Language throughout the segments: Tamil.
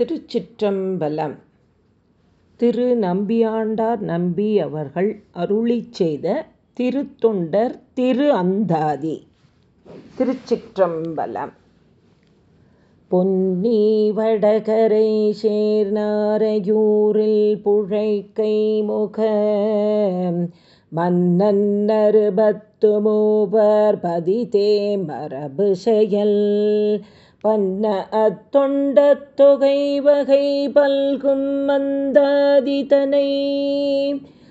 திருச்சிற்றம்பலம். திரு நம்பியாண்டார் நம்பி அவர்கள் அருளி செய்த திருத்தொண்டர் திரு அந்தாதி திருச்சிற்றம்பலம். பொன்னி வடகரை சேர்நாரையூரில் புழைக்கை முக. மன்னன்னருபத்து மூவர் பதிதே மரபு செயல். பன்ன அத்தொண்ட தொகை வகை பல்கும் மந்தாதிதனை.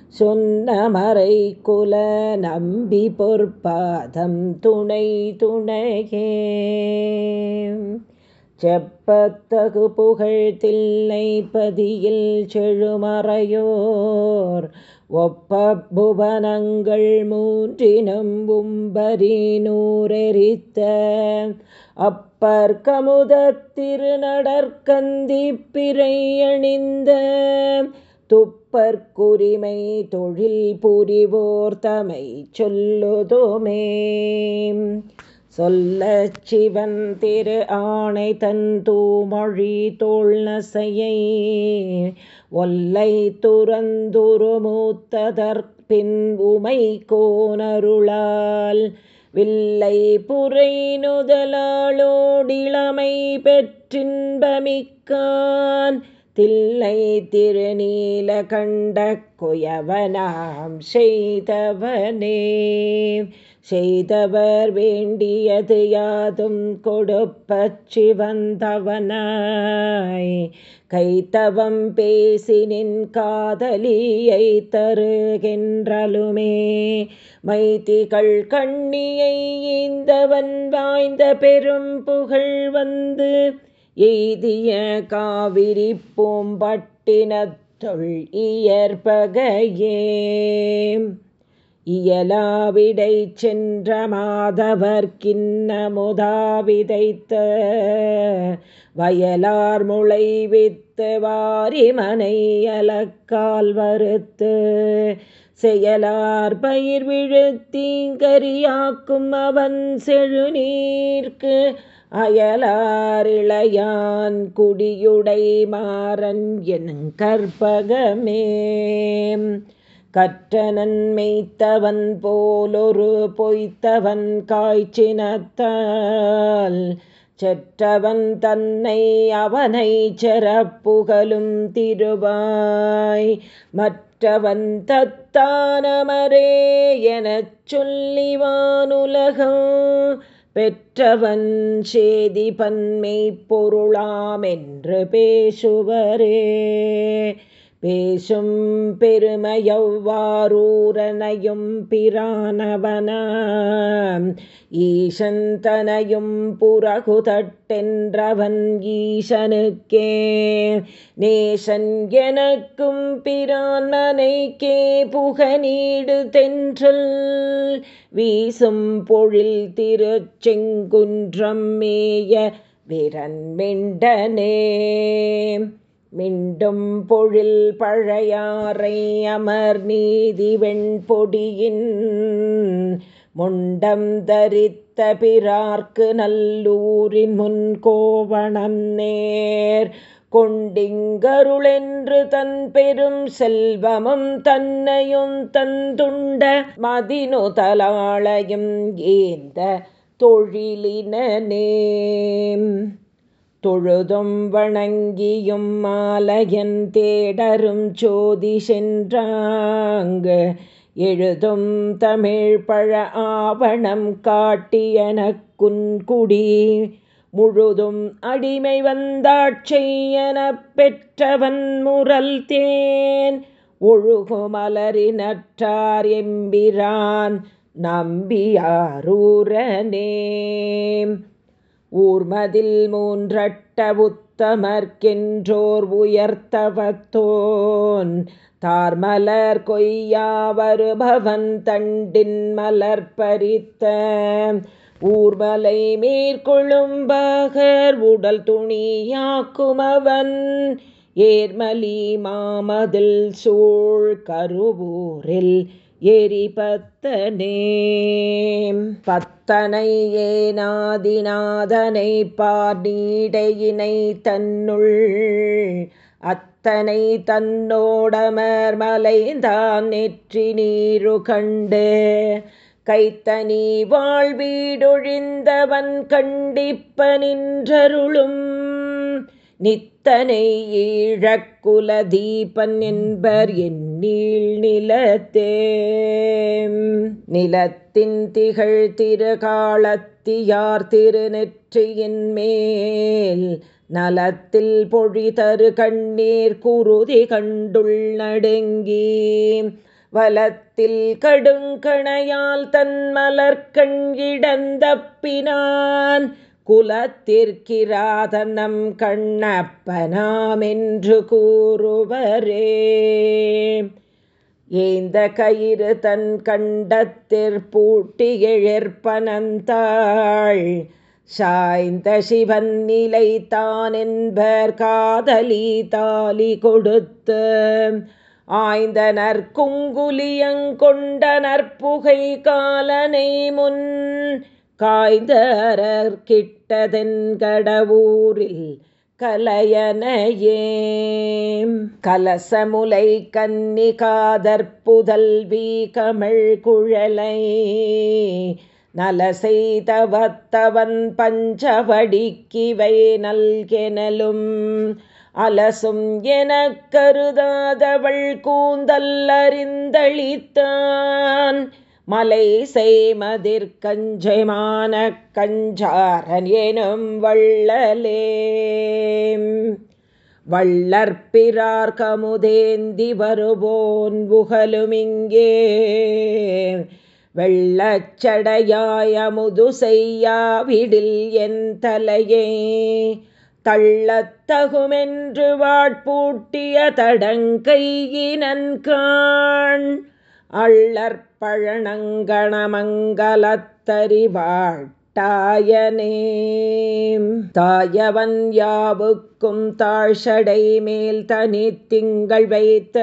சொன்ன மறை குல நம்பி பொற்பாதம் துணை துணையே. செப்பத்தகு புகழ் தில்லை பதியில் செழுமறையோர். ஒப்ப புவனங்கள் மூன்றினும் உம்பரி நூரெரித்த அப்பர் கமுதத் துப்பற்குரிமை தொழில் புரிவோர் தமை சொல்லுதோமே. சொல்ல சிவன் திரு ஆணை தன் தூமொழி தோல் நசையை ஒல்லை துறந்துரு மூத்ததற்பின் உமை கோனருளால் வில்லை புரை நுதலாளோடிளமை பெற்றின்பமிக்கான் தில்லை திருநீல கண்ட குயவனாம் செய்தவனே. செய்தவர் வேண்டியது யாதும் கொடுப்பச் சிவந்தவனாய். கைத்தவம் பேசினின் காதலியை தருகின்றலுமே. மைத்திகள் கண்ணியை ஈந்தவன் வாய்ந்த பெரும் புகழ் வந்து எய்திய காவிரி பூம்பட்டினத்துள் இயற்பகையே. இயலாவிடை சென்ற மாதவர் கிண்ணமுதாவிதைத்த வயலார் முளை வித்து வாரிமனை அலக்கால் வருத்து செயலார் பயிர் விழுத்தீங்கரியாக்கும் அவன் செழுநீர்க்கு அயலாரிளையான் குடியுடை மாறன் என் கற்பகமே. கற்ற நன்மைத்தவன் போலொரு பொய்த்தவன் காய்ச்சினத்தால் செற்றவன் தன்னை அவனை செறப்புகழும் திருவாய் மற்றவன் தத்தானமரே எனச் சொல்லிவானுலகம் பெற்றவன் சேதி பன்மை பொருளாமென்று பேசுவரே. பேசும் பெருமையவ்வாரூரனையும் பிரானவனாம் ஈசந்தனையும் புறகுதட்டென்றவன் ஈசனுக்கே. நேசன் எனக்கும் பிரானனைக்கே புகநீடு தென்றல். வீசும் பொழில் திருச்செங்குன்றம் மேய விரன் மிண்டனே மிண்டும் பொழில் பழையாறை அமர் நீதி வெண்பொடியின் முண்டம் தரித்த பிறார்க்கு நல்லூரின் முன்கோவணம் நேர். கொண்டிங்கருளென்று தன் பெரும் செல்வமும் தன்னையும் தந்துண்ட மதினுதலாளையும் ஏந்த தொழிலினேம் தொழுதும் வணங்கியும் மாலையன் தேடரும் சோதி சென்றாங்கு. எழுதும் தமிழ் பழ ஆவணம் காட்டியனக் குன்குடி முழுதும் அடிமை வந்தாட்செய்யனப் பெற்றவன் முரல் தேன். ஒழுகுமலரினற்றார் எம்பிரான் நம்பியாரூரனே. ஊர்மதில் மூன்றட்ட உத்தமர்க்கின்றோர் உயர்த்தவத்தோன். தார்மலர் கொய்யா வருபவன் தண்டின் மலர் பறித்த ஊர்மலை மேற்கொள்ளும்பகர் உடல் துணியாக்குமவன். ஏர்மலி மாமதில் சூழ் கருவூரில் எரிபத்தனே பத்தனை ஏனாதிநாதனை பார் நீடையினை தன்னுள். அத்தனை தன்னோடமர் மலைந்தான் நெற்றி நீரு கண்டு. கைத்தனி வாழ்வீடொழிந்தவன் கண்டிப்ப நின்றருளும். நித்தனை ஈழக்குல தீபன் என்பர் என் நீள் நிலத்தே நிலத்தின் திகழ் திருகாலத்தியார் திருநெற்றியின் மேல் நலத்தில் பொழி தரு கண்ணீர் குருதி கண்டுள் நடுங்கி. வலத்தில் கடுங்கணையால் தன் மலர்கண் இடந்தப்பினான். குலத்திற்கிராதனம் கண்ணப்பனாம் என்று கூறுவரே. ஏந்த கயிறு தன் கண்டத்திற்பூட்டி எழிற்பனந்தாள் சாய்ந்த சிவன் நிலை தான் என்பர் காதலி தாலி கொடுத்து ஆய்ந்த நற்குங்குலியங்கொண்ட நற்புகை காலனை முன் காய்ந்தரர் கடவுரில் கலையனையே. கலசமுலை கன்னிகாதற்புதல்வி கமிழ் குழலை நல செய்தவத்தவன் பஞ்சவடிக்கிவை நல்கெனலும் அலசும் என கருதாதவள் கூந்தல் அறிந்தளித்தான். மலை செய்மதிர்கஞ்சைமான கஞ்சாரன் எனும் வள்ளலே. வள்ளற்பிறார் கமுதேந்தி வருவோன் புகழுமிங்கே வெள்ளச்சடையாயமுது செய்யாவிடில் என் தலையே. தள்ளத்தகுமென்று வாட்பூட்டிய தடங்கையினன்காண் பழனங்கணமங்கலத்தறிவாட்டாயனே தாயவன் யாவுக்கும் தாழ்ஷடை மேல் தனி திங்கள் வைத்த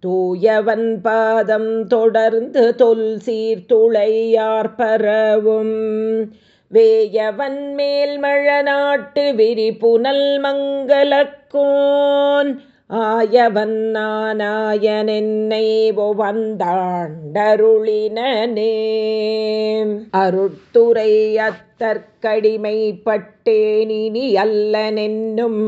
தூயவன் பாதம் தொடர்ந்து தொல் சீர்துளையார் பரவும். வேயவன் மேல் மழநாட்டு விரிபுனல் மங்களக்கோன் ஆயவன் நானாயனென்னை வந்தாண்டருளினே அருட்துறை அத்தற்கடிமைப்பட்டேனினி அல்லனென்னும்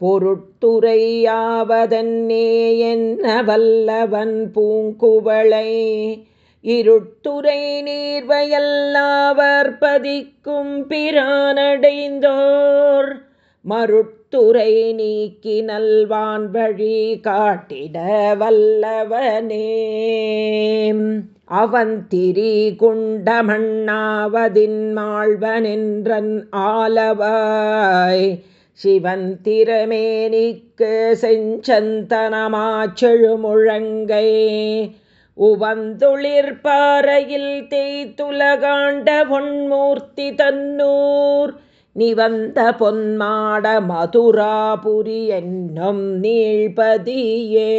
பொருட்துறையாவதன்னே என்ன வல்லவன் பூங்குவளை. இருட்டுரை நீர்வயல்லாவர் பதிக்கும் பிரானடைந்தோர் மருட்துறை நீக்கி நல்வான் வழி காட்டிட வல்லவனே. அவன் திரி குண்டமண்ணாவதின் மாழ்வனென்றன் ஆலவாய். சிவன் திறமேனிக்கு செஞ்சந்தனமாச்செழு முழங்கை. உவந்துளிர் தேய்த்துலகாண்ட பொன்மூர்த்தி தன்னூர். நிவந்த பொன்மாட மதுராபுரி என்னும் நீழ்பதியே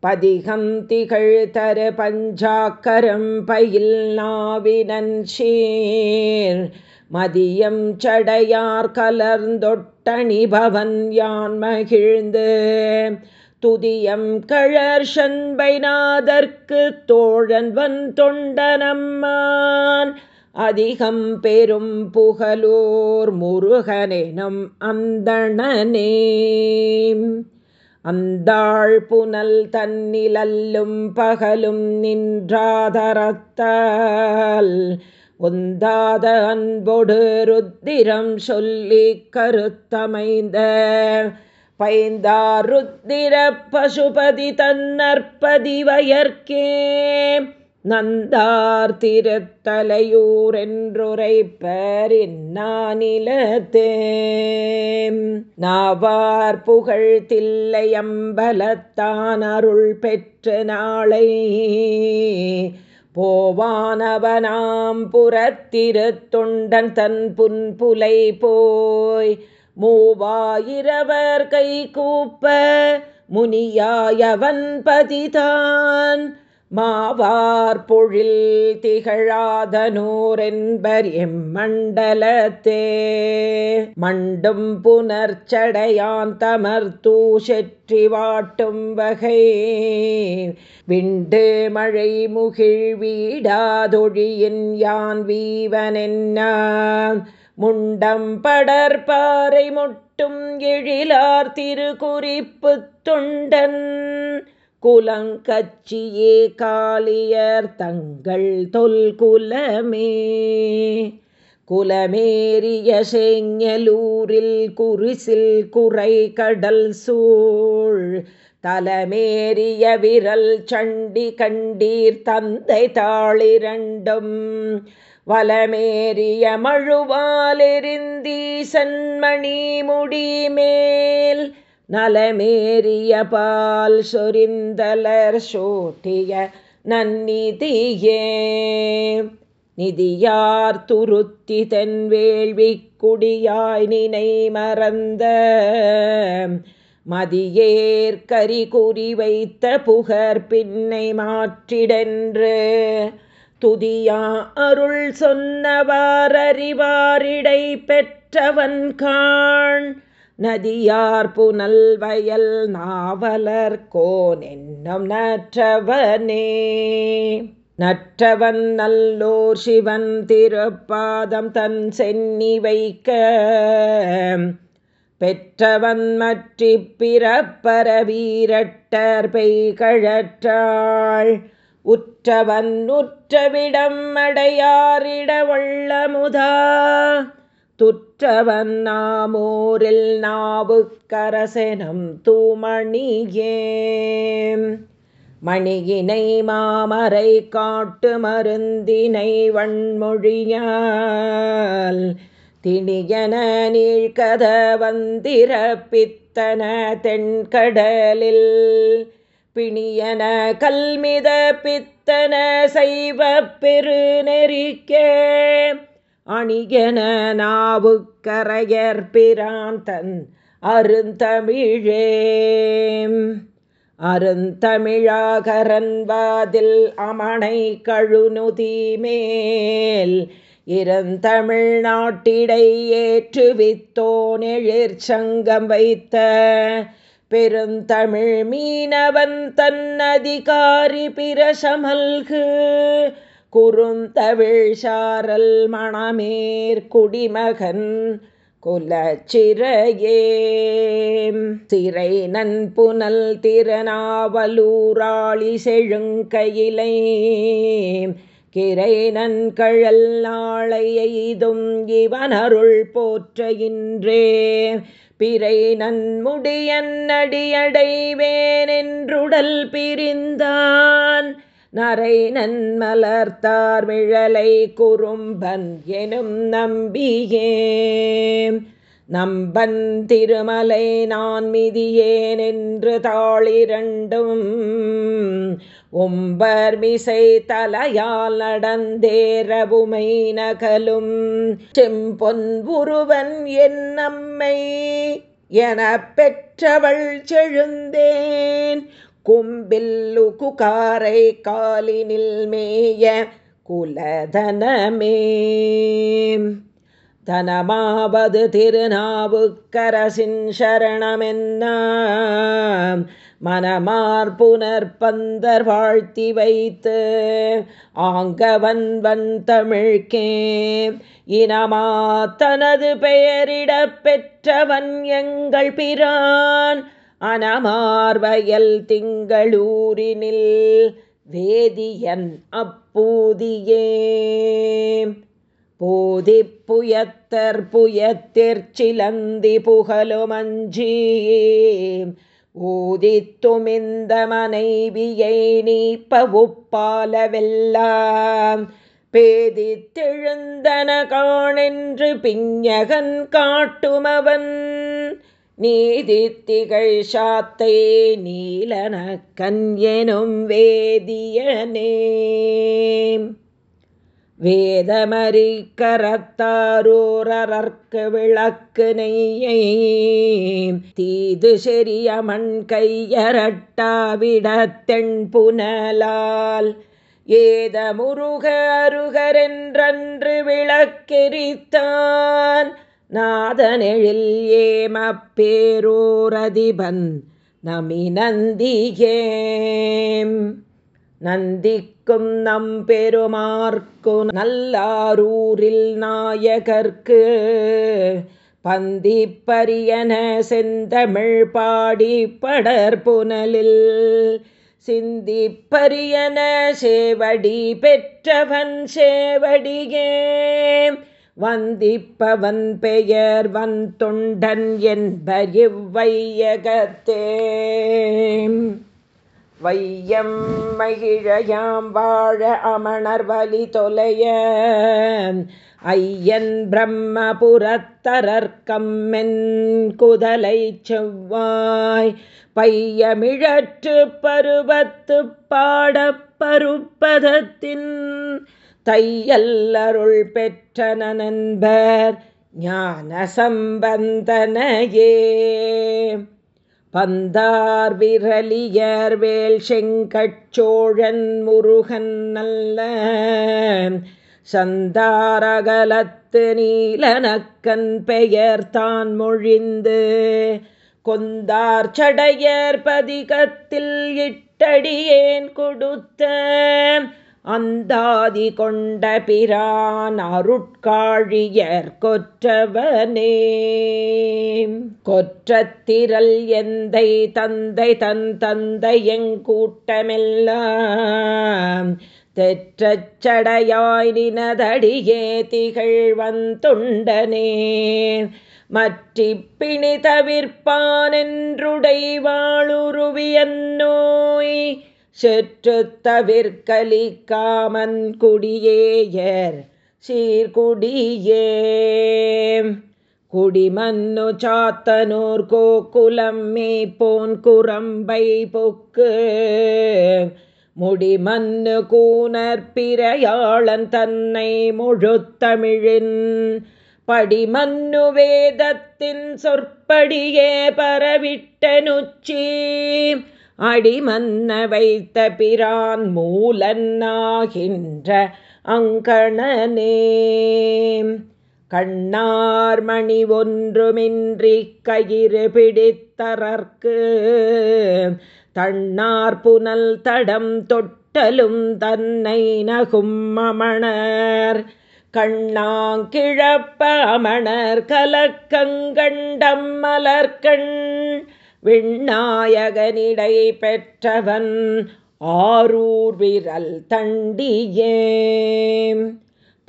பதிகம் திகழ் தரு பஞ்சாக்கரம் பயில் நாவினன் சீர். மதியம் சடையார் கலர்ந்தொட்டணிபவன் யான் மகிழ்ந்து. துதியம் கழற் சண்பைநாதற்கு தோழன்வன் தொண்டனம்மான் அதிகம் பெரும் புகழோர் முருகனெனும் அந்தணனே அந்தாள் புனல் தன்னிலல்லும் பகலும் நின்றாதரத்தால் ஒந்தாத அன்பொடு ருத்திரம் சொல்லி கருத்தமைந்த பைந்தார் ருத்திர பசுபதி தன்னற்பதி வயற்கே. நந்தார் திருத்தலையூர் இந்நானிலத்தே நாவார் புகழ் தில்லையம்பலத்தான் அருள் பெற்ற நாளை. போவானவனாம் புறத்திருத்தொண்டன் தன் புன்புலை போய் மூவாயிரவர் கை கூப்ப முனியாயவன் பதிதான். மாவார் பொழில் திகழாதனூரென்பர் எம்மண்டலத்தே. மண்டும் புனர்ச்சடையான் தமர் தூசெற்றி வாட்டும் வகை விண்டு மழை முகிழ் வீடாதொழியின் யான் வீவனென்ன. முண்டம் படற்பாறை முட்டும் எழிலார் திருக்குறிப்பு தொண்டன். குலங்கச்சியே காளியர் தங்கள் தொல்குலமே குலமேறிய செங்கலூரில் குரிசில் குறை கடல் சூழ். தலமேறிய விரல் சண்டி கண்டீர் தந்தை தாளிரண்டும். வலமேறிய மழுவாலெறிந்தீசன்மணி முடிமேல் நலமேறிய பால் சொரிந்தலர் சோட்டிய நன்னிதியே. நிதியார் துருத்தி தென்வேள்வி குடியாய் நினை மறந்த மதியேர் கரி குறி வைத்த புகர் பின்னை மாற்றிடென்று துதியா அருள் சொன்னவாரறிவாரிடை பெற்றவன் காண். நதியார் புனல் வயல் நாவலர் கோன் நற்றவனே. நற்றவன் நல்லோர் சிவன் திருப்பாதம் தன் சென்னி வைக்க. பெற்றவன் மற்றி பிறப்பர வீரட்டர் பெய்கழற்றாள். உற்றவன் உற்றவிடம் அடையாரிட வள்ளமுதா துற்றவன் நாமூரில் நாவுக்கரசெனம் தூமணியே. மணியினை மாமரை காட்டு மருந்தினை வன்மொழியால் திணியன நீழ்கத வந்திர பித்தன தென்கடலில். பிணியன கல்மித பித்தன செய்வ பெரு அணிகன அணியன நாவுக்கரையர் தன் அருந்தமிழே அருந்தமிழாகரன்வாதில் அமனை கழுநுதிமேல். மேல் இருந்தமிழ்நாட்டிடை ஏற்றுவித்தோனெழிற் சங்கம் வைத்த பெருந்தமிழ் மீனவன் தன் அதிகாரி பிரசமல்கு. குறுந்தவிழ் சாரல் மணமேற் குடிமகன் குலச்சிறையே சிறை நன்புனல் திறனாவலூராளி செழுங்கையிலை. கிரை நன்கழல் நாளை எய்தும் இவன் அருள் போற்ற இன்றே. பிறை நன்முடியன் அடியடைவேன் என்றுடல் பிரிந்தான். நரை நன்மலர்த்தார் விழலை குறும்பன் எனும் நம்பியே. நம்பன் திருமலை நான் மிதியேன் என்று தாளிரண்டும். ஒம்பர் மிசை தலையால் நடந்தேரபுமை நகலும். செம்பொன் உருவன் என் நம்மை என பெற்றவள் செழுந்தேன். கும்பில்லு குகாரை காலினில் மேய குலதனமே. தனமாவது திருநாவுக்கரசின் சரணமென்ன மனமார் புனர்பந்தர் வாழ்த்தி வைத்து ஆங்கவன் வன் தமிழ்கே இனமா தனது பெயரிடப் பெற்றவன் எங்கள் பிரான். அனமார்வயல் திங்களூரினில் வேதியன் அப்பூதியே. போதி புயத்தர் புயத்திற்சிலந்தி புகழுமஞ்சி ஊதித்துமிந்த மனைவியை நீப்ப உப்பாலவெல்லாம் பேதித்தெழுந்தன காணென்று பிஞகன் காட்டுமவன். நீதித்திகள் சாத்தை நீலன கன் வேதியனே. வேதமறி கரத்தாரூரர்க்கு விளக்கு நெய்யை தீது செறிய மண் கையரட்டாவிடத்தெண் புனலால். ஏத முருக அருகரென்றன்று விளக்கெரித்தான். நாதனெழில் ஏமப்பேரோரதிபன் நமி நந்திகே நந்திக்கும் நம் பெருமார்க்கு நல்லாரூரில் நாயகர்க்கு பந்திப்பரியன செந்தமிழ் பாடி படற்புனலில் சிந்திப்பரியன சேவடி பெற்றவன் சேவடியே வந்திப்பவன் பெயர் வன் தொண்டன் என்பர் இவ்வையகத்தே. வையம் மகிழயாம் வாழ அமணர் வலி தொலைய. ஐயன் பிரம்மபுரத்தரர்க்கம்மென் குதலை செவ்வாய். பையமிழற்று பருவத்து பாடப்பருப்பதத்தின் தையல்லருள் பெற்றன நண்பர் ஞான சம்பந்தனையே பந்தார் விரலியர் வேல் செங்கச்சோழன் முருகன் நல்ல சந்தாரகலத்து நீலனக்கன் பெயர் தான் மொழிந்து கொந்தார் சடையர் பதிகத்தில் இட்டடியேன் கொடுத்த அந்தாதி கொண்ட பிரான் அருட்காழியர் கொற்றவனே. கொற்றத்திரல் எந்தை தந்தை தன் தந்தை எங்கூட்டமெல்லாம் தெற்றச்சடையாய் நினதடியே திகழ் வந்துண்டனே மற்றிப்பிணி தவிர்ப்பான் என்றுடை வாழுருவியன் நோய். செற்று தவிர்கலி காமன் குடியேயர் சீர்குடியே. குடிமன்னு சாத்தனூர் கோகுலம் மேப்போன் குரம்பை பொக்கு. முடிமன்னு கூனர் பிரயாளன் தன்னை முழுத்தமிழின். படிமன்னு வேதத்தின் சொற்படியே பரவிட்ட நுச்சி அடிமன்ன வைத்த பிரான் மூலன்னாகின்ற அங்கணனே. கண்ணார்மணி ஒன்றுமின்றி கயிறு பிடித்தரற்கு தன்னார் புனல் தடம் தொட்டலும் தன்னை நகும் அமணர். கண்ணாங்கிழப்ப அமணர் கலக்கங்கண்டம் மலர்கண் விண்ணாயகனிடை பெற்றவன் ஆரூர் விரல் தண்டியே.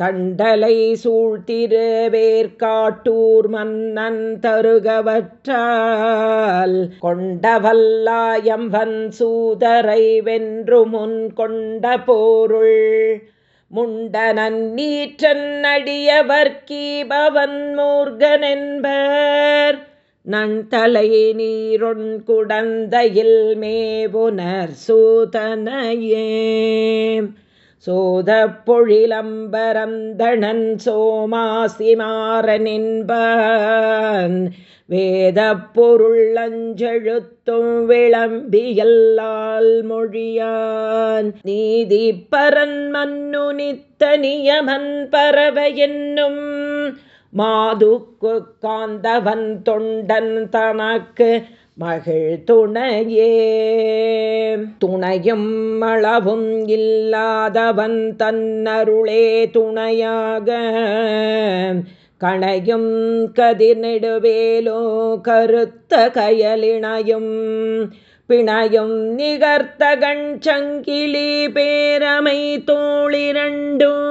தண்டலை சூழ்த்திரு வேர்காட்டூர் மன்னன் தருகவற்றால் கொண்டவல்லாயம்பன் சூதரை வென்று முன் கொண்ட போருள். முண்டனன் நீற்றன் அடியவர்கீபவன் மூர்கனென்பர். நண்தலை நீரொன் குடந்தையில் மேவுனர் சூதனையே. சோத பொழிலம்பரந்தணன் சோமாசிமாறனின்பான் வேத பொருள் அஞ்செழுத்தும் விளம்பியல்லால் மொழியான் நீதி பரன் மன்னு நித்த நியமன் பறவை என்னும் மாதுக்கு காந்தவன் தொண்டன் தனக்கு மகிழ் துணையே. துணையும் அளவும் இல்லாதவன் தன்னருளே துணையாக. கணையும் கதிர்நெடுவேலோ கருத்த கயலிணையும் பிணையும் நிகர்த்த கண்சங்கிலி பேரமை தோளிரண்டோ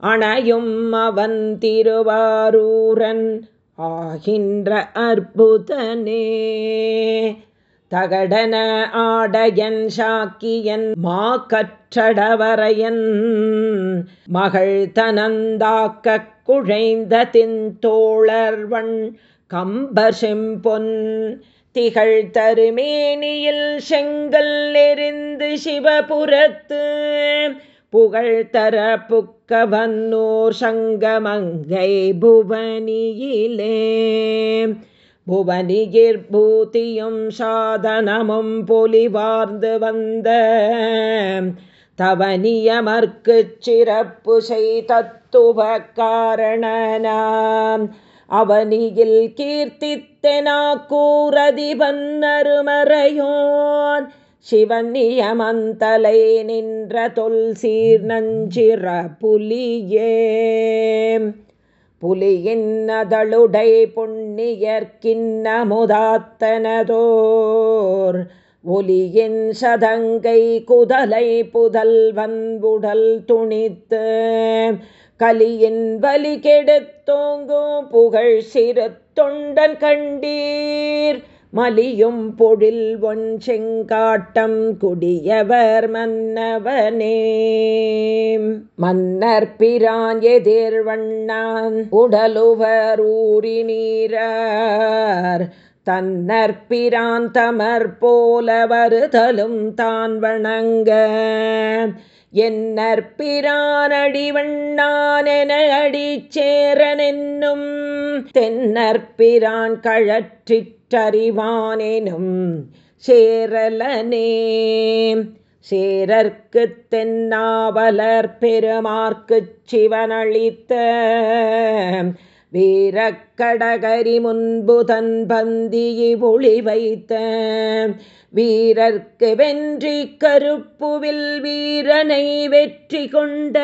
அணையும் அவன் திருவாரூரன் ஆகின்ற அற்புதனே. தகடன ஆடையன் சாக்கியன் மா கற்றடவரையன் மகள் தனந்தாக்க குழைந்த தின்தோழர்வன் கம்பர் செம்பொன் திகழ் தருமேனியில் செங்கல் எரிந்து சிவபுரத்து புகழ் தர புக்கவன்னூர் சங்கமங்கை புவனியிலே. புவனியிற் பூத்தியும் சாதனமும் பொலிவார்ந்து வந்த தவனியமர்க்கு சிறப்பு செய் தத்துவ காரணனாம் அவனியில் கீர்த்தித்தெனா கூறதிபன் அருமறையோன் சிவன் நியமந்தலை நின்ற தொல் சீர் நஞ்சிற புலியே. புலியின் அதளுடை புண்ணியர்க்கின்னமுதாத்தனதோர் ஒலியின் சதங்கை குதலை புதல் வன்புடல் துணித்து. கலியின் வலி கெடுத்தோங்கும் புகழ் சிறு தொண்டன் கண்டீர். மலியும் பொழில் ஒன் செங்காட்டம் குடியவர் மன்னவனே. மன்னர் பிரான் எதிர்வண்ணான் உடலுவர் ஊறி நீரார் தன்னற்பிரான் தமர் போல வருதலும் தான் வணங்க. என்னற் பிரானடிவண்ணானென அடிச்சேரனென்னும் தென்னற்பிரான் கழற்றிற்று கழற்றிற்றறிவானெனும் சேரலனே. சேரர்க்கு தென்னாவலர் பெருமார்க்குச் சிவனளித்த வீரக்கடகரி முன்புதன் பந்தியை ஒளி வைத்த வீரர்க்கு வென்றி கருப்புவில் வீரனை வெற்றி கொண்ட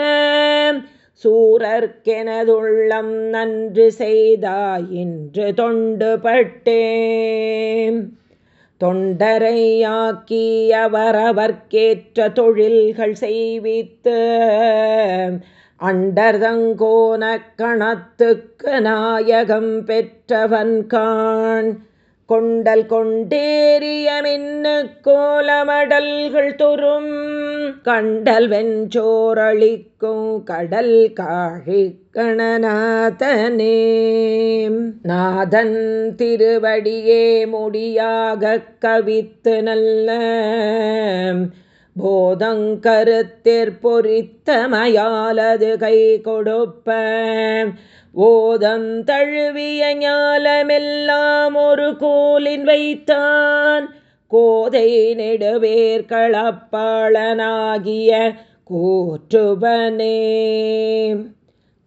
சூரர்க்கெனதுள்ளம் நன்று செய்தாயின்று தொண்டுபட்டேன் தொண்டரையாக்கி அவரவர்க்கேற்ற தொழில்கள் செய்வித்து அண்டர்தங்கோன கணத்துக்கு நாயகம் பெற்றவன் கான் கொண்டல் கொண்டேறிய மின்னு கோலமடல்கள் தொறும். கண்டல் வெஞ்சோரளிக்கும் கடல் காழி கணநாதனே நாதன் திருவடியே முடியாக கவித்து நல்ல போதங்கருத்திற் போதங்கருத்திற்பொறித்தமையாலது கை கொடுப்ப. ஓதம் தழுவிய ஞாலமெல்லாம் ஒரு கோலின் வைத்தான். கோதை நெடுவேர்களப்பாளனாகிய கூற்றுவனே.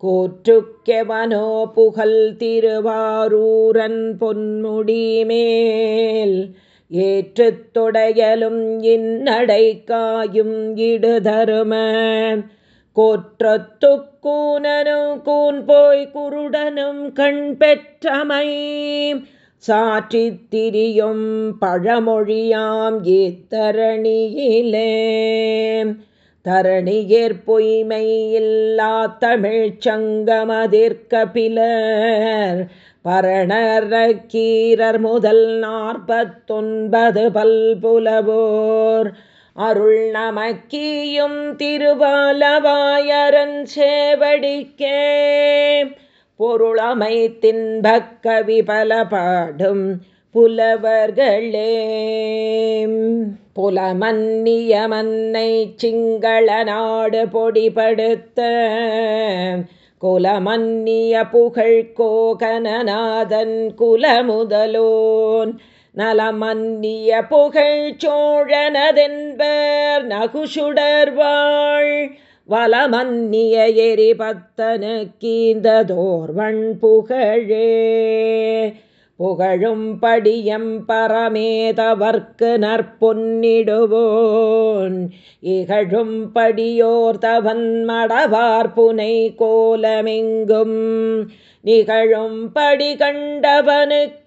கோற்றுக்கெவனோ புகழ் திருவாரூரன் பொன்முடிமேல் ஏற்றுத் தொடையலும் இந்நடைக்காயும் இடுதரும. கோற்றத்துக்கூனனும் கூன் போய் குருடனும் கண் பெற்றமை சாற்றித் திரியும் பழமொழியாம் இத்தரணியிலே தரணியேற் பொய்மை இல்லா தமிழ்ச் சங்கமதிர்க்க பிலர். பரணரக்கீரர் முதல் நாற்பத்தொன்பது பல்புலவோர். அருள் நமக்கியும் திருவாலவாயரன் சேவடிக்கே. பொருளமை தின்பக்கவி பல பாடும் புலவர்களே. புலமன்னியமன்னை சிங்கள நாடு பொடிபடுத்த. குலமன்னிய புகழ் கோகனநாதன் குலமுதலோன். நலமன்னிய புகழ் சோழனதென்பர் நகுசுடர்வாள் வலமன்னிய எரிபத்தனு கீந்ததோர்வன் புகழே. புகழும் படியம் பரமேதவர்க்கு நற்பொன்னிடுவோன். இகழும் படியோர் தவன் மடவார் புனை கோலமெங்கும் நிகழும் படி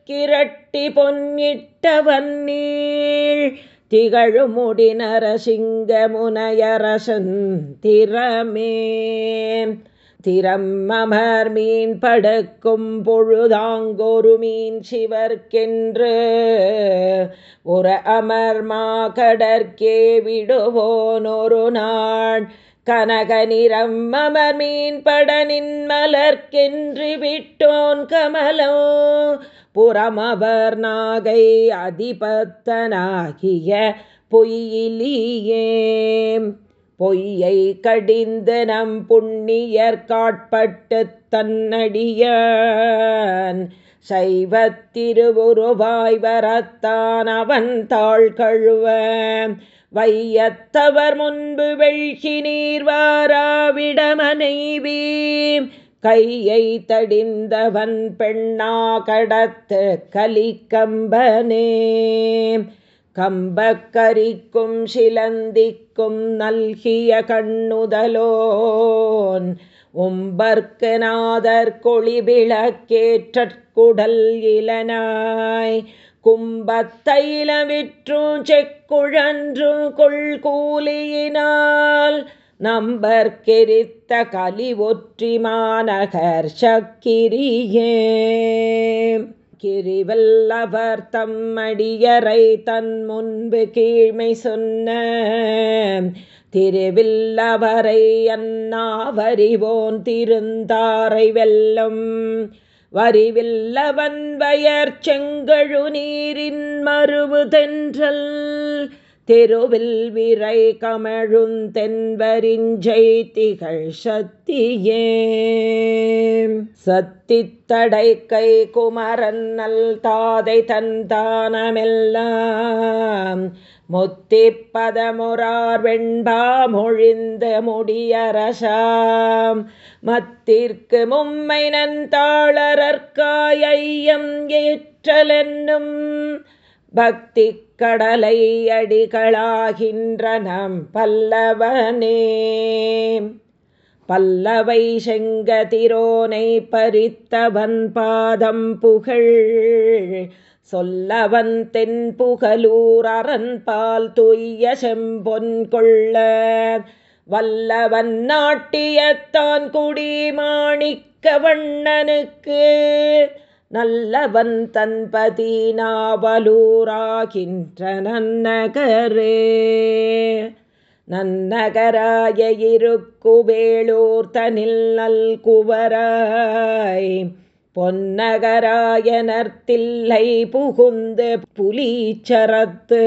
கிரட்டி பொன்னிட்டவன் நீள். திகழுமுடி நரசிங்க முனையரசன் திறமே. திறம்மமர் மீன் படுக்கும் பொழுதாங்கொரு மீன் சிவர்க்கென்று. ஒரு அமர்மா கடற்கே விடுவோன் ஒரு நாள். கனக நிறம் அமர் மீன் படனின் மலர்க்கென்று விட்டோன் கமலோ. புறமவர் நாகை அதிபத்தனாகிய பொய்யிலியே பொய்யை கடிந்து நம் புண்ணியர் காட்பட்டு தன்னடியான். சைவத்திருவுருவாய் வரத்தான் அவன் தாழ் கழுவ. வையத்தவர் முன்பு வெழ்கி நீர்வாராவிடமனைவி கையை தடிந்தவன் பெண்ணா கடத்து கலிக்கம்பனே கம்பக்கரிக்கும் சிலந்திக்கும் நல்கிய கண்ணுதலோன். உம்பர்க்கு நாதர் கொளிவிளக்கேற்றற்குடல் இளனாய். கும்பத்தைல விற்று செக்குழன்று கொள்கூலியினால் நம்பர்கெரித்த கலி ஒற்றி மாநகர் சக்கிரியே. கிரிவல்லவர் தம்மடியரை தன் முன்பு கீழ்மை சொன்ன திருவில்லவரை அண்ணாவறிவோன் திருந்தாரை வெல்லும் வரிவில்லவன் வயர் செங்கழு நீரின் மறுவு தென்றல். தெருவில் விரை கமழுந்தென்பரிஞ்சை திகழ் சத்தியே. சத்தித்தடை கை குமரன் நல் தாதை தந்தானமெல்லாம் முத்திப்பதமுறார் வெண்பா மொழிந்த முடியரசாம். மத்திற்கு மும்மை நன் நந்தாளரற்காயம் ஏற்றலென்னும் பக்தி கடலை அடிகளாகின்றனம் பல்லவனே. பல்லவை செங்கதிரோனை பறித்தவன் பாதம் புகழ். சொல்லவன் தென் புகலூர் அரண் பால் துய்ய செம்பொன் கொள்ள. வல்லவன் நாட்டியத்தான் குடி மாணிக்க வண்ணனுக்கு. நல்லவன் தன்பதி நாவலூராகின்ற நன்னகரே நன்னகராய இருக்குவேளூர் தனில் நல்குவராய். பொன்னகராய நர்த்தில்லை புகுந்து புலீச்சரத்து.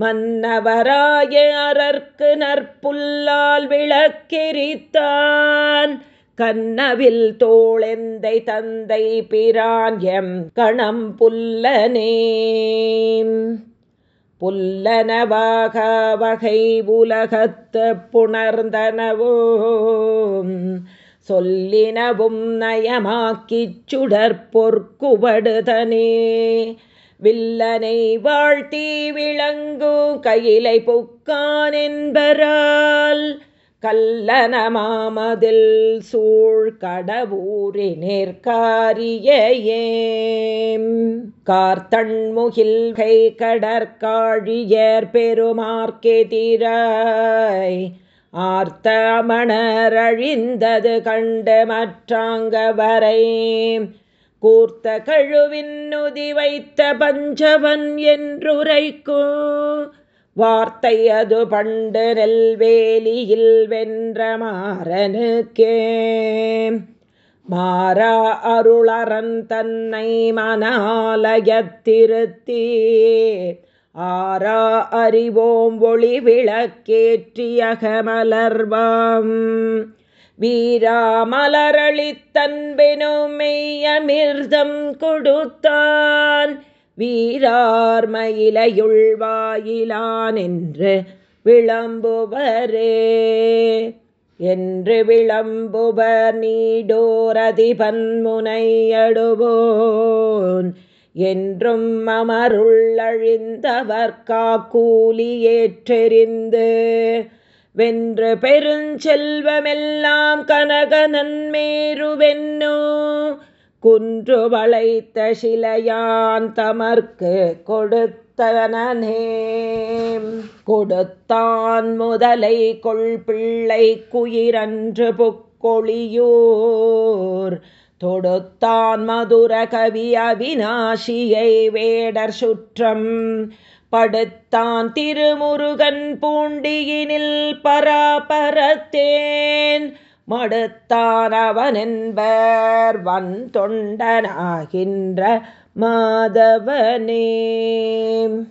மன்னவராய அரற்கு நற்புல்லால் விளக்கெரித்தான். கண்ணவில் தோளெந்தை தந்தை பிரான் எம் கணம் புல்லனே. புல்லனவாக வகை உலகத்து புணர்ந்தனவோ? சொல்லினவும் நயமாக்கிச் சுடற்பொற்குவடுதனே வில்லனை வாழ்த்தி விளங்கும் கையிலை புக்கான் என்பரால் கல்லனமாமதில் சூழ் கடவுரி நேர்காரியே கார்த்தண்முகில் கை கடற்காழியர் பெருமார்க்கெதிராய் ஆர்த்தமணர் அழிந்தது கண்டு மற்றாங்க வரை கூர்த்த கழுவின் நுதி வைத்த பஞ்சவன் என்றுரைக்கும். வார்த்தை அது பண்டு நெல்வேலியில் வென்ற மாறனுக்கே. மாறா அருளரன் தன்னை மனாலயத்திருத்தி ஆரா அறிவோம் ஒளி விளக்கேற்றியகமலர்வாம் வீரா மலரளித்தன்பெனும் மெய்யமிர்தம் கொடுத்தான். வீரார் மயிலையுள்வாயிலான் விளம்புவரே. என்று விளம்புவர் நீடோரதிபன்முனையடுவோன் என்றும் அமருள்ளழிந்தவர்கா காக்கூலி ஏற்றெறிந்து வென்று பெருஞ்செல்வமெல்லாம் கனக நன்மேருவென்னோ குன்று வளைத்த சிலையான் தமர்க்கு கொடுத்தனே கொடுத்தான் முதலை கொள் பிள்ளை குயிரன்று புக்கொழியூர். தொடுத்தான் மதுர கவி அவிநாசியை வேடர் சுற்றம். படுத்தான் திருமுருகன் பூண்டியினில் பராபரத்தேன். மடுத்தானவனென்பர் வன் தொண்டனாகின்ற மாதவனே.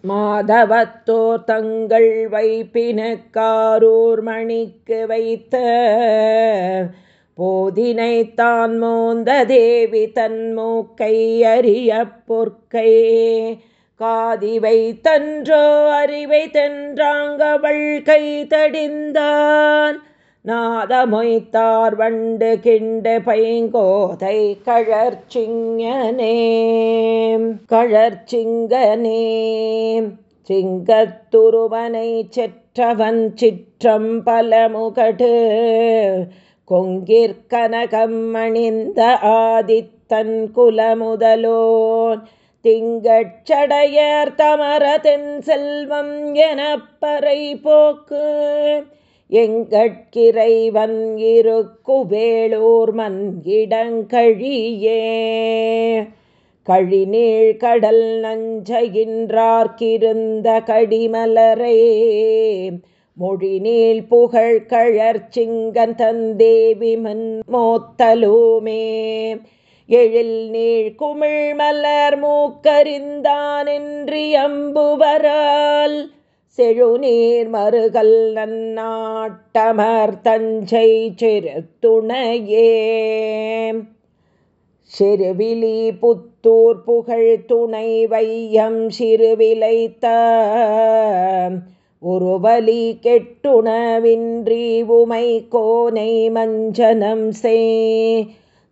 மாதவத்தோர் தங்கள் வைப்பினக்காரூர் மணிக்கு வைத்த போதினை தான் மோந்த தேவி தன் மூக்கை அறிய பொற்கை. காதி தன்றோ அறிவை தென்றாங்கவள் கை தடிந்தான். நாதமொய்த்தார் வண்டு கிண்டு பைங்கோதை கழற்சிங்கனே. கழற்சிங்கனே. சிங்கத்துருவனை செற்றவன் சிற்றம் பலமுகடு. கொங்கிற்கனகம் அணிந்த ஆதித்தன் குலமுதலோன். திங்கட்சடையர் தமரதென் செல்வம் எனப்பறை போக்கு. எங்கட்கிறைவன் இருக்குவேளூர் மன்கிடங்கழியே கழிநீழ் கடல் நஞ்சையின்றார்க்கிருந்த கடிமலரே மொழிநீள் புகழ் கழற்சிங்கன் தந்தேவி மன்மோத்தலுமே எழில் நீழ் குமிழ் மலர் மூக்கறிந்தான் என்று அம்புவரால் செழுநீர் மறுகல் நன்னாட்டமர் தஞ்சை சிறுத்துணையே சிறுவிழி புத்தூர் புகழ் துணை வையம் சிறுவிலைத்த ஒருவலி கெட்டுணவின்றி உமை கோனை மஞ்சனம் செய்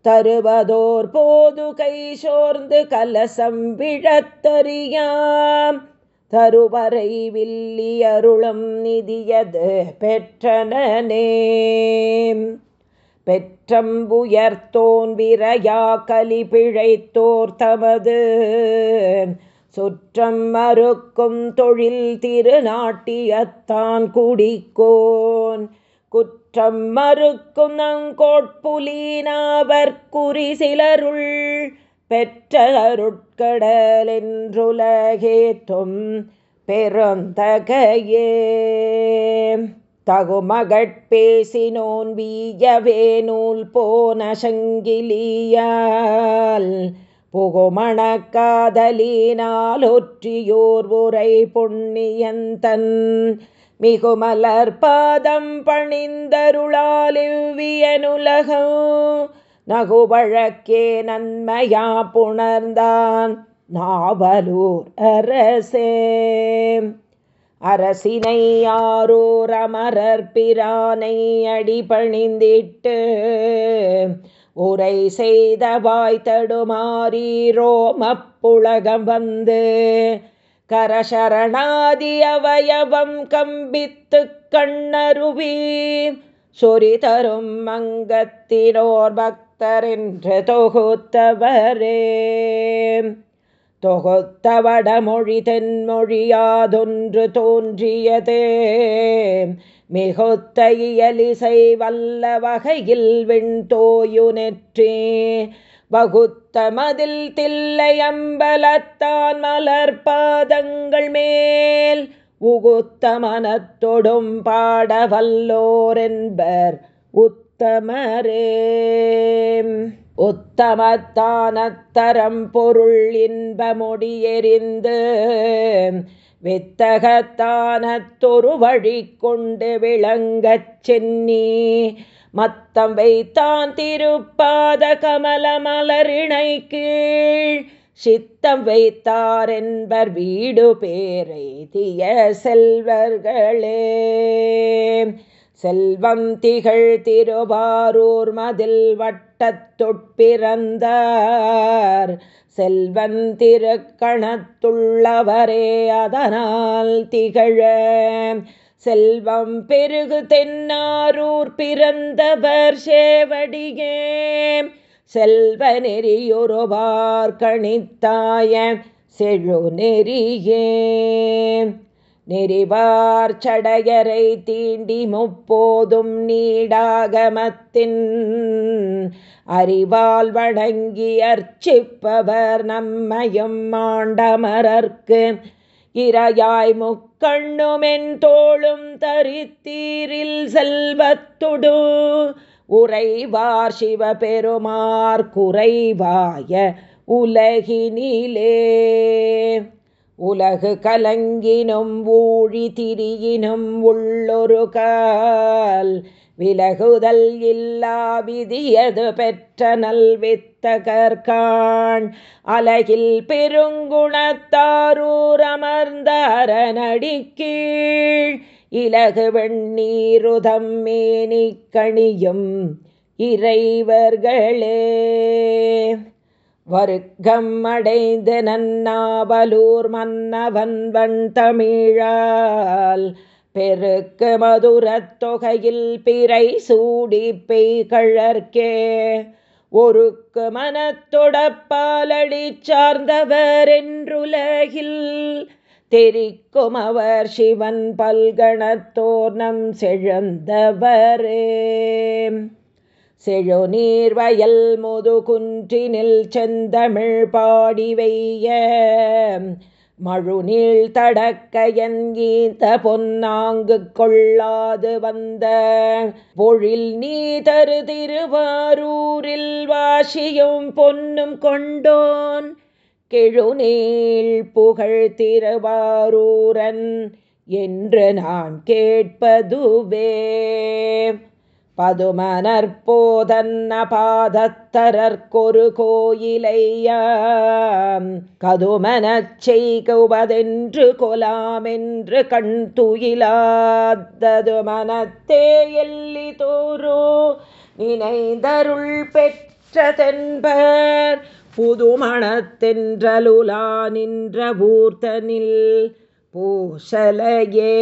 தருவதோர் போது கை சோர்ந்து கலசம் விழத்தறியாம். தருவரை வில்லி அருளும் நிதியது பெற்றனே பெற்றம்புயர்த்தோன் விரையா கலி பிழைத்தோர் தமது சுற்றம் மறுக்கும் தொழில் திருநாட்டியத்தான் குடிக்கோன். குற்றம் மறுக்கும் நங்கோட்புலீனாவர் குறி சிலருள் பெற்ற அருட்கடலென்றுலகேத்தும் பெருந்தகையே தகுமகட்பேசினோன் வீயவே நூல் போன சங்கிலியால் புகுமணக்காதலினால் ஒற்றியோர் உரை புண்ணியந்தன் மிகுமலர் பாதம் பணிந்தருளால் இவ்வியனுலகம் நகுவழக்கே நன்மையா புணர்ந்தான் நாவலூர் அரசே. அரசினை யாரோர் அமரர் பிரானை அடிபணிந்திட்டு உரை செய்த வாய் தடுமாறீரோ மப்புலகம் வந்து கரசரணாதி அவயவம் கம்பித்து கண்ணருவி சொறி தரும் மங்கத்தினோர் பக்த பக்தரென்று தொகுத்தவரே தொகுத்த வடமொழி தென்மொழியாதொன்று தோன்றியதே. மிகுத்த இயலிசை வல்ல வகையில் விண்தோயு நெற்றே. வகுத்த மதில் தில்லை அம்பலத்தான் மலர் பாதங்கள் மேல். உகுத்த மனத்தொடும் பாடவல்லோரென்பர் உத்தமரே. உத்தமத்தானத்தரம் பொருள் இன்பமுடியெறிந்து வித்தகத்தானத்தொரு வழி கொண்டு விளங்கச் சென்னி. மத்தம் வைத்தான் திருப்பாத கமல மலரிணை கீழ் சித்தம் வைத்தார் என்பர் வீடு பேரை திய செல்வர்களே. செல்வம் திகழ் திருவாரூர் மதில் வட்டத்தொட்பிறந்தார் செல்வன் திருக்கணத்துள்ளவரே அதனால் திகழ. செல்வம் பெருகு தென்னாரூர் பிறந்தவர் சேவடியே. செல்வ நெறியுருவார் கணித்தாய செழு நெறியே. நெறிவார் சடையரை தீண்டி முப்போதும் நீடாகமத்தின் அறிவால் வணங்கி அர்ச்சிப்பவர் நம்மையும் மாண்டமரர்க்கு இரையாய் முக்கண்ணுமென் தோளும் தரித்தீரில் செல்வத்துடு. உறைவார் சிவபெருமார் குறைவாய உலகினிலே. உலகு கலங்கினும் ஊழி திரியினும் உள்ளொரு கால். விலகுதல் இல்லா விதியது பெற்ற நல்வித்தகர்கான் அலகில் பெருங்குணத்தாரூர் அமர்ந்தாரநடிக்கீழ் இலகு வெண்ணீருதம் மேனி கணியும் இறைவர்களே. வருக்கம் அடைந்த நன்னாவலூர் மன்னவன் வன் தமிழால் பெருக்கு மதுரத்தொகையில் பிறை சூடி பெய் கழற்கே. ஒருக்கு மனத்தொடப்பாலடி சார்ந்தவர் என்றுலகில் தெரிக்கும் அவர் சிவன் பல்கணத்தோர் நம் செழுந்தவரே. செழுநீர் வயல் முதுகுன்றினில் செந்தமிழ் பாடி வெய்ய. மழுநீள் என் ஈந்த பொன்னாங்கு கொள்ளாது வந்த. பொழில் நீ தரு திருவாரூரில் வாசியும் பொன்னும் கொண்டோன். கெழுநீள் புகழ் திருவாரூரன் என்று நான் கேட்பதுவே. பதுமனற்போதன்ன பாதத்தரற்கொரு கோயிலையாம். கதுமனச் செய்குவதென்று கொலாமென்று கண் துயிலாதது மனத்தே எல்லி தோரோ நினைந்தருள் பெற்றதென்பர். புதுமணத்தென்றலுலா நின்ற பூர்த்தனில் பூசலையே.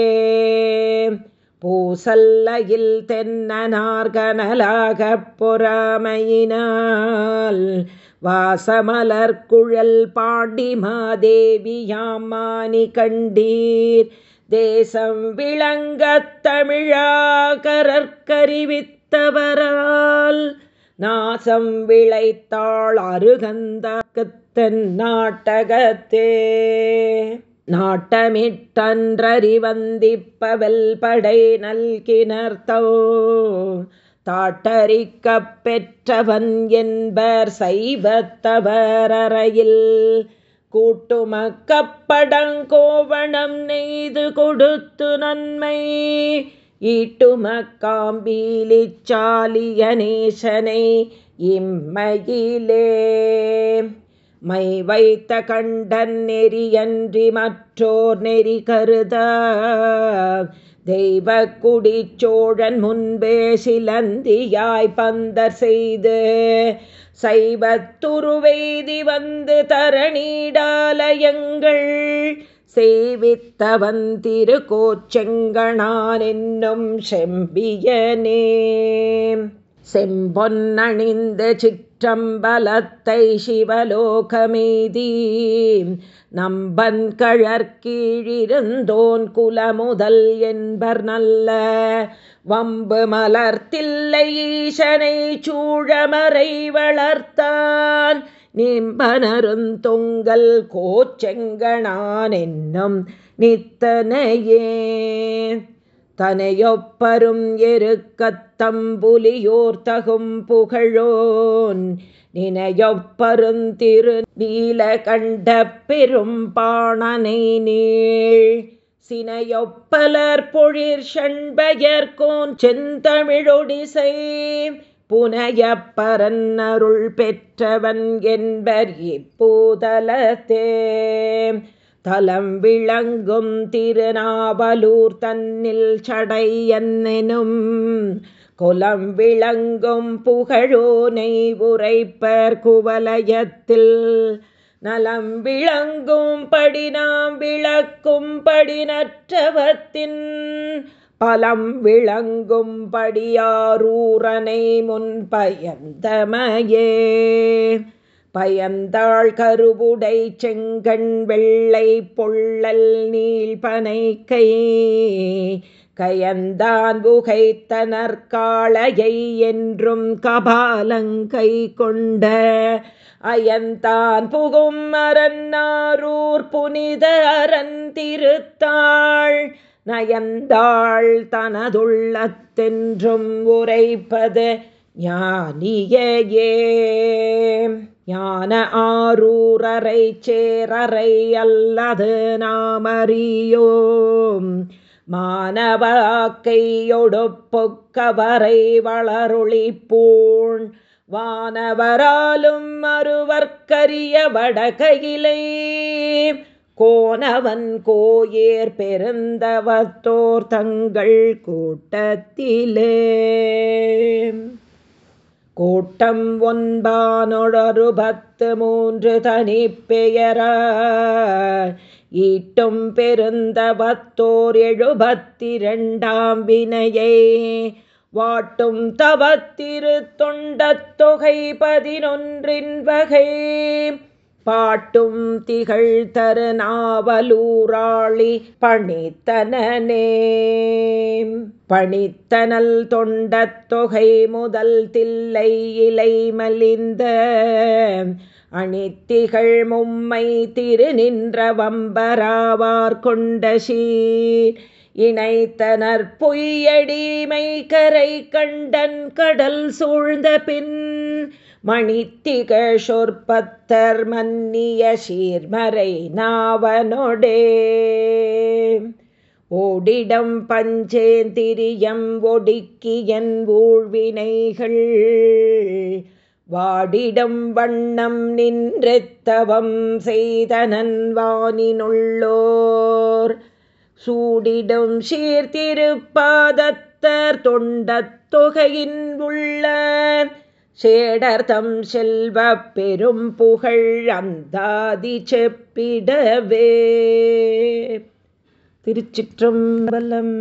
பூசல்லையில் தென்னனார்கனலாகப் பொறாமையினால் வாசமலர் குழல் பாண்டி மாதேவியாமானி கண்டீர். தேசம் விளங்கத் தமிழாகரற்கறிவித்தவரால் நாசம் விளைத்தாள் அருகந்தக்கத்தன் நாட்டகத்தே. நாட்டமிட்டன்றறிவந்திப்பவல் படை நல்கினர்த்தோ தாட்டரிக்கப் பெற்றவன் என்பர் சைவத்தவரறையில் கூட்டுமக்கப்படங்கோவணம் நெய்து கொடுத்து நன்மை ஈட்டுமக்காம்பீலிச்சாலியநேசனை இம்மையிலே. மை வைத்த கண்டன் நெறியன்றி மற்றோர் நெறி கருத. தெய்வ குடிச்சோழன் முன்பே சிலந்தியாய் பந்தர் செய்து சைவத்துருவெய்தி வந்து தரணீடாலயங்கள் செய்வித்தவன் திருக்கோச்செங்கணான் என்னும் செம்பியனே. செம்பொன்னணிந்த செம்பொன்னணிந்து சிற்றம்பலத்தை சிவலோகமீதி. நம்பன் கழற்கீழிருந்தோன் குலமுதல் என்பர் நல்ல. வம்பு மலர்த்தில்லை ஈசனை சூழமறை வளர்த்தான். நிம்பனருந்தொங்கல் கோச்செங்கணான் என்னும் நித்தனையே. தனையொப்பரும் எருக்கத்தம்புலியோர் தகும் புகழோன். நினையொப்பருந்திரு நீல கண்ட பெரும் பாணனை நீள். சினையொப்பலர் பொழிர் ஷண்பயர்கோன் செந்தமிழொடிசை. புனையப்பரன் அருள் பெற்றவன் என்பர் இப்பூதலத்தே. தலம் விளங்கும் திருநாவலூர் தன்னில் சடையன்னும் குலம் விளங்கும் புகழோனை உரைப்பர் குவலயத்தில். நலம் விளங்கும் படி நாம் விளக்கும் படினற்றவத்தின் பலம் விளங்கும் படியாரூரனை முன்பயந்தமையே. பயந்தாள் கருவுடை செங்கண் வெள்ளை பொள்ளல் நீள்பனை கை கயந்தான் புகைத்தனற்காளையை என்றும் கபாலங்கை கொண்ட. அயந்தான் புகும் அரன்னாரூர் புனித அரண் திருத்தாள். நயந்தாள் தனதுள்ளத்தென்றும் உரைப்பது ஞானியே ஞான ஆரூரரை சேரரை அல்லது நாமறியோம். மாணவாக்கையொடுப்பொக்கவரை வளருளிப்பூண் வானவராலும் மறுவர்க்கரிய வடகையிலை. கோனவன் கோயேர் பெருந்தவத்தோர் தங்கள் கூட்டத்திலே. கூட்டம் ஒன்பானொடரு பத்து மூன்று தனி பெயரா ஈட்டும் பெருந்தவத்தோர் எழுபத்திரண்டாம் வினையை வாட்டும் தவத்திரு தொண்டத் தொகை பதினொன்றின் வகை. பாட்டும் திகழ் தரு நாவலூராளி பணித்தனே பணித்தனல் தொண்டத் தொகை முதல் தில்லை இலை மலிந்த அணித்திகள் மும்மை திரு நின்ற வம்பராவார் கொண்ட சீர். இணைத்தனர் பொய்யடிமை கரை கண்டன் கடல் சூழ்ந்த பின் மணித்திக சொற்பத்தர் மன்னிய சீர்மறை நாவனொடே. ஓடிடம் பஞ்சேந்திரியம் ஒடுக்கியன் ஊழ்வினைகள். வாடிடம் வண்ணம் நின்றெத்தவம் செய்தனன் வானினுள்ளோர். சூடிடும் சீர்திருப்பாதத்தர் தொண்டத் தொகையின் உள்ள சேடர்தம் செல்வ பெரும் புகழ் அந்தாதி செப்பிடவே. திருச்சிற்றம்பலம்